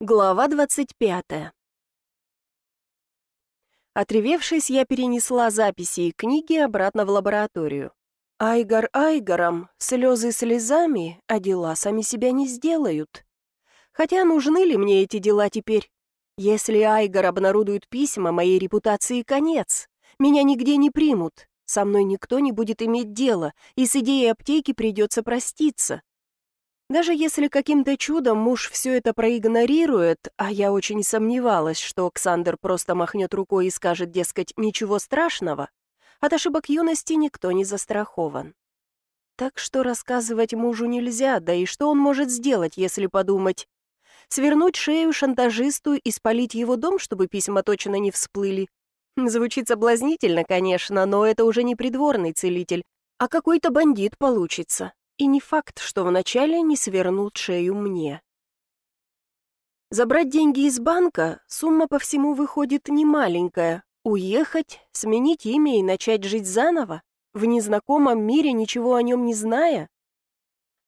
Глава 25. Отревевшись, я перенесла записи и книги обратно в лабораторию. Айгар айгаром, слезы слезами, а дела сами себя не сделают. Хотя нужны ли мне эти дела теперь? Если Айгар обнародует письма, моей репутации конец. Меня нигде не примут, со мной никто не будет иметь дела, и с идеей аптеки придется проститься. Даже если каким-то чудом муж все это проигнорирует, а я очень сомневалась, что Оксандр просто махнет рукой и скажет, дескать, ничего страшного, от ошибок юности никто не застрахован. Так что рассказывать мужу нельзя, да и что он может сделать, если подумать? Свернуть шею шантажисту и спалить его дом, чтобы письма точно не всплыли? Звучит соблазнительно, конечно, но это уже не придворный целитель, а какой-то бандит получится. И не факт, что вначале не свернут шею мне. Забрать деньги из банка, сумма по всему выходит немаленькая. Уехать, сменить имя и начать жить заново, в незнакомом мире, ничего о нем не зная?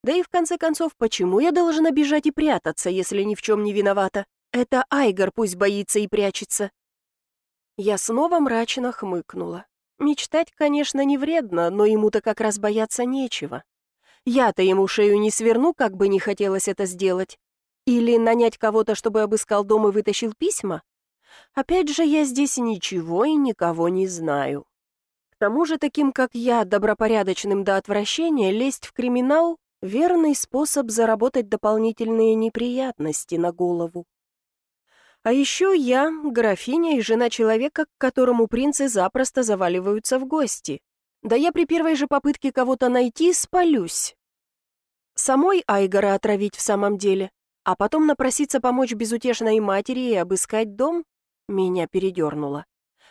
Да и в конце концов, почему я должна бежать и прятаться, если ни в чем не виновата? Это Айгар пусть боится и прячется. Я снова мрачно хмыкнула. Мечтать, конечно, не вредно, но ему-то как раз бояться нечего. Я-то ему шею не сверну, как бы не хотелось это сделать. Или нанять кого-то, чтобы обыскал дом и вытащил письма? Опять же, я здесь ничего и никого не знаю. К тому же, таким как я, добропорядочным до отвращения, лезть в криминал — верный способ заработать дополнительные неприятности на голову. А еще я — графиня и жена человека, к которому принцы запросто заваливаются в гости. Да я при первой же попытке кого-то найти спалюсь. Самой Айгора отравить в самом деле, а потом напроситься помочь безутешной матери и обыскать дом? Меня передернуло.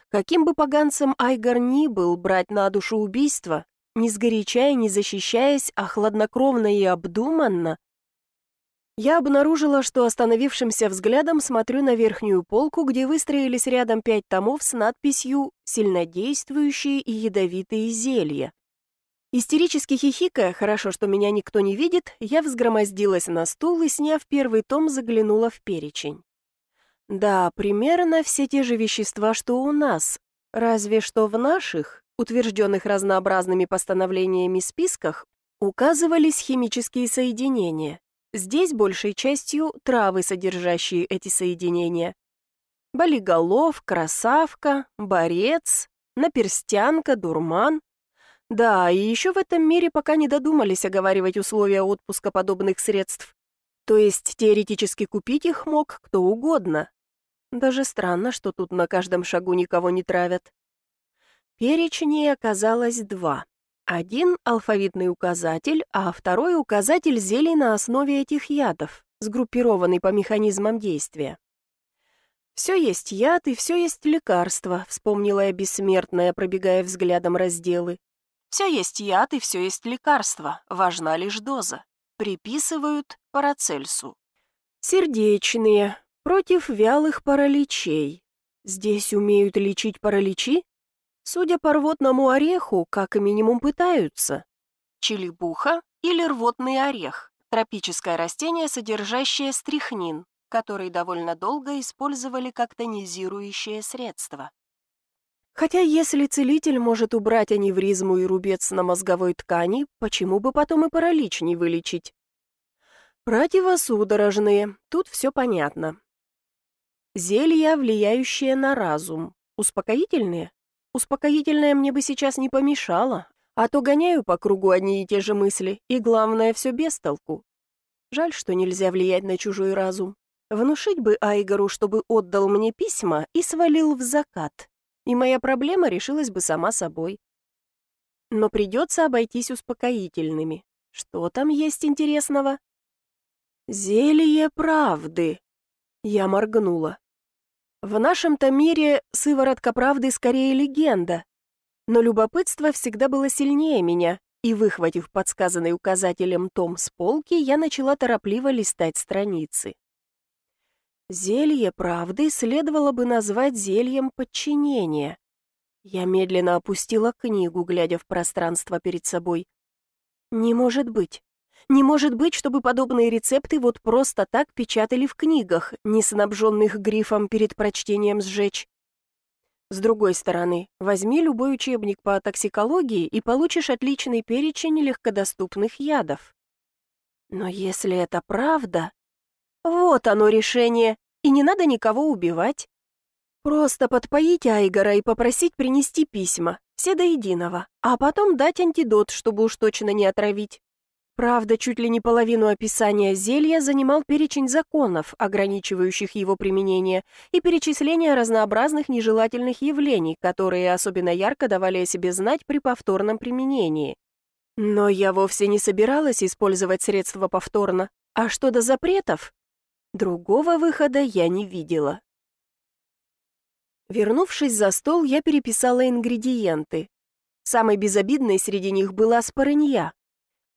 Каким бы поганцем Айгор ни был, брать на душу убийство, не сгоряча и не защищаясь, а хладнокровно и обдуманно, я обнаружила, что остановившимся взглядом смотрю на верхнюю полку, где выстроились рядом пять томов с надписью «Сильнодействующие и ядовитые зелья». Истерически хихикая, хорошо, что меня никто не видит, я взгромоздилась на стул и, сняв первый том, заглянула в перечень. Да, примерно все те же вещества, что у нас, разве что в наших, утвержденных разнообразными постановлениями списках, указывались химические соединения. Здесь большей частью травы, содержащие эти соединения. Болиголов, красавка, борец, наперстянка, дурман. Да, и еще в этом мире пока не додумались оговаривать условия отпуска подобных средств. То есть теоретически купить их мог кто угодно. Даже странно, что тут на каждом шагу никого не травят. Перечней оказалось два. Один — алфавитный указатель, а второй — указатель зелий на основе этих ядов, сгруппированный по механизмам действия. «Все есть яд и все есть лекарство», — вспомнила я бессмертная, пробегая взглядом разделы. «Все есть яд и все есть лекарство, важна лишь доза. Приписывают Парацельсу». «Сердечные, против вялых параличей. Здесь умеют лечить параличи?» Судя по рвотному ореху, как минимум пытаются. Чилибуха или рвотный орех – тропическое растение, содержащее стрихнин, который довольно долго использовали как тонизирующее средство. Хотя если целитель может убрать аневризму и рубец на мозговой ткани, почему бы потом и паралич не вылечить? Противосудорожные, тут все понятно. Зелья, влияющие на разум. Успокоительные? Успокоительное мне бы сейчас не помешало, а то гоняю по кругу одни и те же мысли, и главное, все без толку. Жаль, что нельзя влиять на чужой разум. Внушить бы Айгору, чтобы отдал мне письма и свалил в закат, и моя проблема решилась бы сама собой. Но придется обойтись успокоительными. Что там есть интересного? Зелье правды. Я моргнула. В нашем-то мире сыворотка правды скорее легенда. Но любопытство всегда было сильнее меня, и, выхватив подсказанный указателем том с полки, я начала торопливо листать страницы. Зелье правды следовало бы назвать зельем подчинения. Я медленно опустила книгу, глядя в пространство перед собой. Не может быть. Не может быть, чтобы подобные рецепты вот просто так печатали в книгах, не снабженных грифом перед прочтением сжечь. С другой стороны, возьми любой учебник по токсикологии и получишь отличный перечень легкодоступных ядов. Но если это правда, вот оно решение, и не надо никого убивать. Просто подпоить Айгора и попросить принести письма, все до единого, а потом дать антидот, чтобы уж точно не отравить. Правда, чуть ли не половину описания зелья занимал перечень законов, ограничивающих его применение, и перечисление разнообразных нежелательных явлений, которые особенно ярко давали о себе знать при повторном применении. Но я вовсе не собиралась использовать средства повторно. А что до запретов? Другого выхода я не видела. Вернувшись за стол, я переписала ингредиенты. Самой безобидной среди них была спорынья,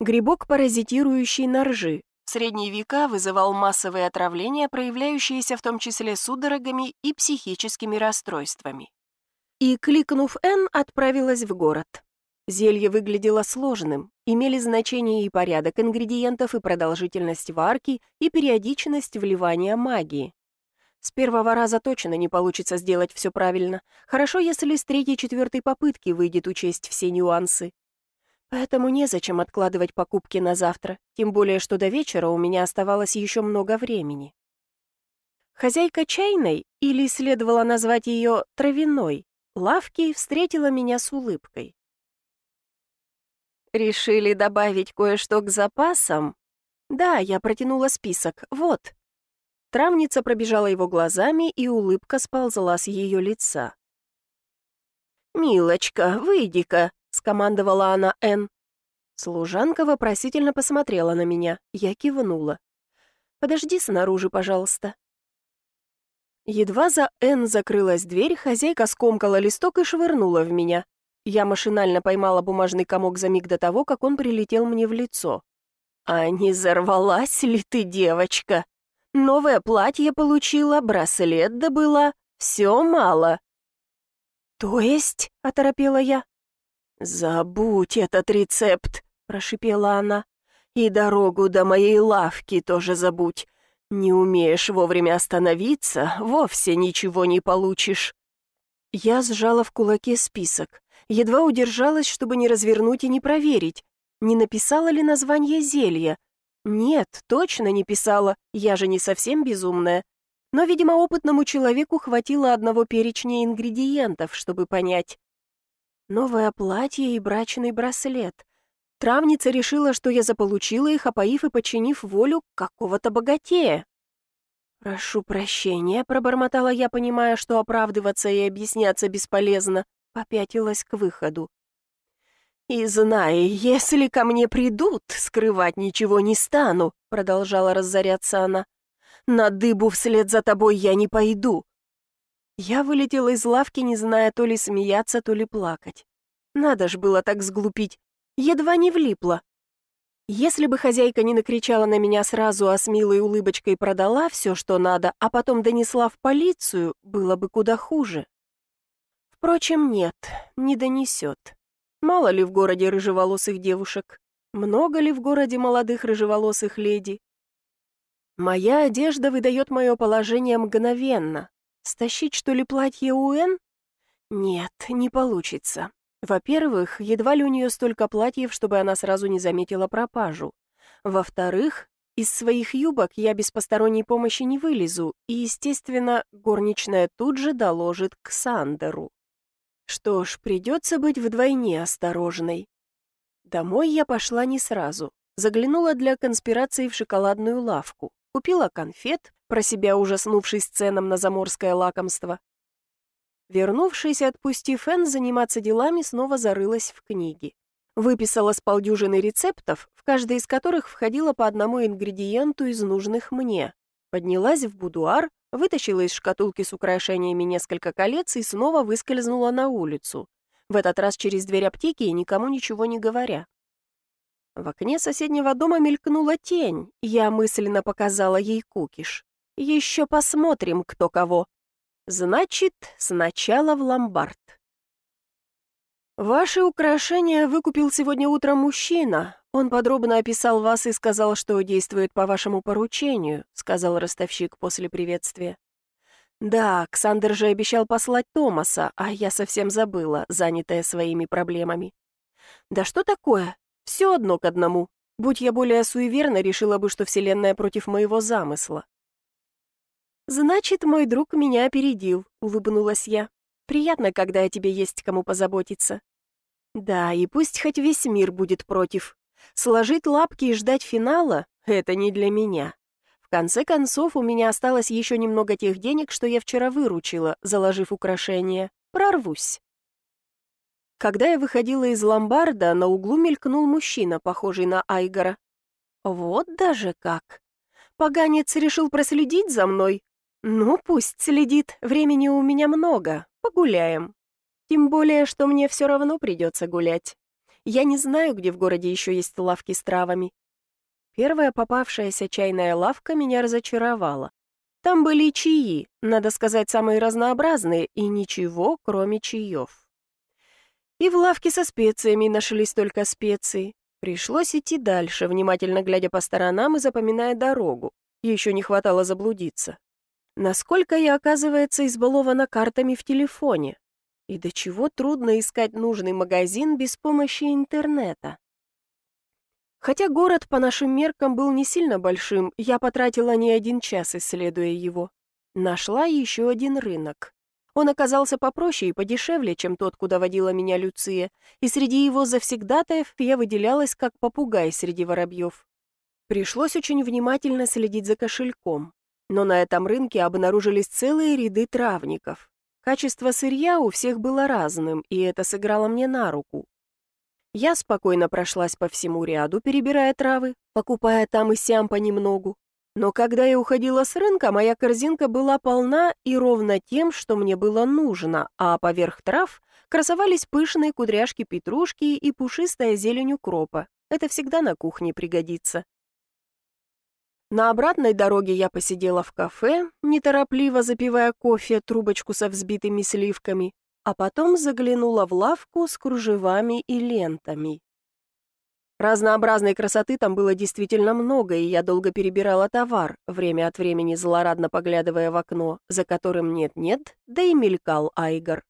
Грибок, паразитирующий на ржи. В средние века вызывал массовые отравления, проявляющиеся в том числе судорогами и психическими расстройствами. И, кликнув «Н», отправилась в город. Зелье выглядело сложным, имели значение и порядок ингредиентов, и продолжительность варки, и периодичность вливания магии. С первого раза точно не получится сделать все правильно. Хорошо, если с третьей-четвертой попытки выйдет учесть все нюансы. Поэтому незачем откладывать покупки на завтра, тем более, что до вечера у меня оставалось еще много времени. Хозяйка чайной, или следовало назвать ее травяной, лавки встретила меня с улыбкой. «Решили добавить кое-что к запасам?» «Да, я протянула список, вот». Травница пробежала его глазами, и улыбка сползла с ее лица. «Милочка, выйди-ка», — скомандовала она Н. Служанка вопросительно посмотрела на меня. Я кивнула. «Подожди снаружи, пожалуйста». Едва за Н закрылась дверь, хозяйка скомкала листок и швырнула в меня. Я машинально поймала бумажный комок за миг до того, как он прилетел мне в лицо. «А не взорвалась ли ты, девочка? Новое платье получила, браслет добыла. Все мало». «То есть?» — оторопела я. «Забудь этот рецепт», — прошипела она. «И дорогу до моей лавки тоже забудь. Не умеешь вовремя остановиться, вовсе ничего не получишь». Я сжала в кулаке список. Едва удержалась, чтобы не развернуть и не проверить. Не написала ли название зелья? Нет, точно не писала, я же не совсем безумная. Но, видимо, опытному человеку хватило одного перечня ингредиентов, чтобы понять. Новое платье и брачный браслет. Травница решила, что я заполучила их, опоив и починив волю какого-то богатея. «Прошу прощения», — пробормотала я, понимая, что оправдываться и объясняться бесполезно, попятилась к выходу. «И знай, если ко мне придут, скрывать ничего не стану», — продолжала разоряться она. «На дыбу вслед за тобой я не пойду. Я вылетела из лавки, не зная то ли смеяться, то ли плакать. Надо ж было так сглупить. Едва не влипла. Если бы хозяйка не накричала на меня сразу, а с милой улыбочкой продала все, что надо, а потом донесла в полицию, было бы куда хуже. Впрочем, нет, не донесет. Мало ли в городе рыжеволосых девушек, много ли в городе молодых рыжеволосых леди. Моя одежда выдает мое положение мгновенно, Стащить, что ли, платье у Эн? Нет, не получится. Во-первых, едва ли у нее столько платьев, чтобы она сразу не заметила пропажу. Во-вторых, из своих юбок я без посторонней помощи не вылезу, и, естественно, горничная тут же доложит к Сандеру. Что ж, придется быть вдвойне осторожной. Домой я пошла не сразу. Заглянула для конспирации в шоколадную лавку. Купила конфет, про себя ужаснувшись ценам на заморское лакомство. Вернувшись и отпустив Энн заниматься делами, снова зарылась в книги. Выписала с полдюжины рецептов, в каждой из которых входило по одному ингредиенту из нужных мне. Поднялась в будуар, вытащила из шкатулки с украшениями несколько колец и снова выскользнула на улицу. В этот раз через дверь аптеки и никому ничего не говоря. В окне соседнего дома мелькнула тень, я мысленно показала ей кукиш. Еще посмотрим, кто кого. Значит, сначала в ломбард. «Ваши украшения выкупил сегодня утром мужчина. Он подробно описал вас и сказал, что действует по вашему поручению», сказал ростовщик после приветствия. «Да, Ксандер же обещал послать Томаса, а я совсем забыла, занятая своими проблемами». «Да что такое? Все одно к одному. Будь я более суеверна, решила бы, что Вселенная против моего замысла». «Значит, мой друг меня опередил», — улыбнулась я. «Приятно, когда о тебе есть кому позаботиться». «Да, и пусть хоть весь мир будет против. Сложить лапки и ждать финала — это не для меня. В конце концов, у меня осталось еще немного тех денег, что я вчера выручила, заложив украшения. Прорвусь». Когда я выходила из ломбарда, на углу мелькнул мужчина, похожий на Айгора. Вот даже как. Поганец решил проследить за мной. Ну, пусть следит, времени у меня много, погуляем. Тем более, что мне все равно придется гулять. Я не знаю, где в городе еще есть лавки с травами. Первая попавшаяся чайная лавка меня разочаровала. Там были чаи, надо сказать, самые разнообразные, и ничего, кроме чаев. И в лавке со специями нашлись только специи. Пришлось идти дальше, внимательно глядя по сторонам и запоминая дорогу. Еще не хватало заблудиться. Насколько я, оказывается, избалована картами в телефоне. И до чего трудно искать нужный магазин без помощи интернета. Хотя город по нашим меркам был не сильно большим, я потратила не один час, исследуя его. Нашла еще один рынок. Он оказался попроще и подешевле, чем тот, куда водила меня Люция, и среди его завсегдатаев я выделялась как попугай среди воробьев. Пришлось очень внимательно следить за кошельком, но на этом рынке обнаружились целые ряды травников. Качество сырья у всех было разным, и это сыграло мне на руку. Я спокойно прошлась по всему ряду, перебирая травы, покупая там и сям понемногу, но когда я уходила с рынка, моя корзинка была полна и ровно тем, что мне было нужно, а поверх трав красовались пышные кудряшки петрушки и пушистая зелень укропа. Это всегда на кухне пригодится. На обратной дороге я посидела в кафе, неторопливо запивая кофе трубочку со взбитыми сливками, а потом заглянула в лавку с кружевами и лентами. Разнообразной красоты там было действительно много, и я долго перебирала товар, время от времени злорадно поглядывая в окно, за которым нет-нет, да и мелькал Айгор.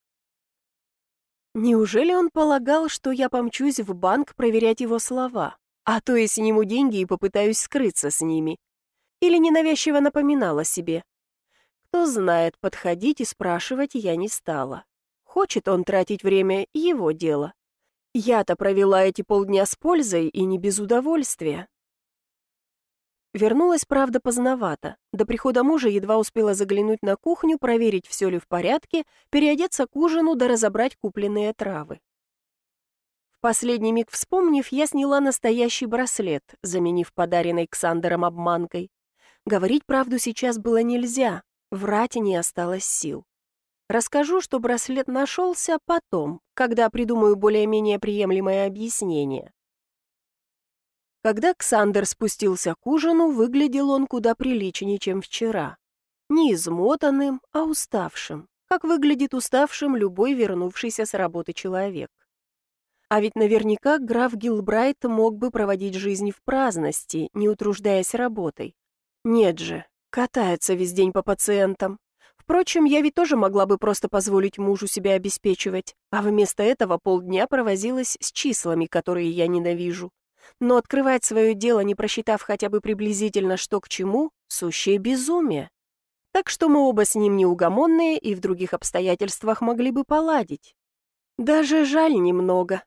Неужели он полагал, что я помчусь в банк проверять его слова, а то и сниму деньги и попытаюсь скрыться с ними? Или ненавязчиво напоминала себе? Кто знает, подходить и спрашивать я не стала. Хочет он тратить время — его дело. Я-то провела эти полдня с пользой и не без удовольствия. Вернулась, правда, поздновато. До прихода мужа едва успела заглянуть на кухню, проверить, все ли в порядке, переодеться к ужину да разобрать купленные травы. В последний миг вспомнив, я сняла настоящий браслет, заменив подаренный Ксандером обманкой. Говорить правду сейчас было нельзя, врать не осталось сил. Расскажу, что браслет нашелся потом, когда придумаю более-менее приемлемое объяснение. Когда Ксандер спустился к ужину, выглядел он куда приличнее, чем вчера. Не измотанным, а уставшим, как выглядит уставшим любой вернувшийся с работы человек. А ведь наверняка граф Гилбрайт мог бы проводить жизнь в праздности, не утруждаясь работой. Нет же, катается весь день по пациентам, Впрочем, я ведь тоже могла бы просто позволить мужу себя обеспечивать, а вместо этого полдня провозилась с числами, которые я ненавижу. Но открывать свое дело, не просчитав хотя бы приблизительно что к чему, сущее безумие. Так что мы оба с ним неугомонные и в других обстоятельствах могли бы поладить. Даже жаль немного.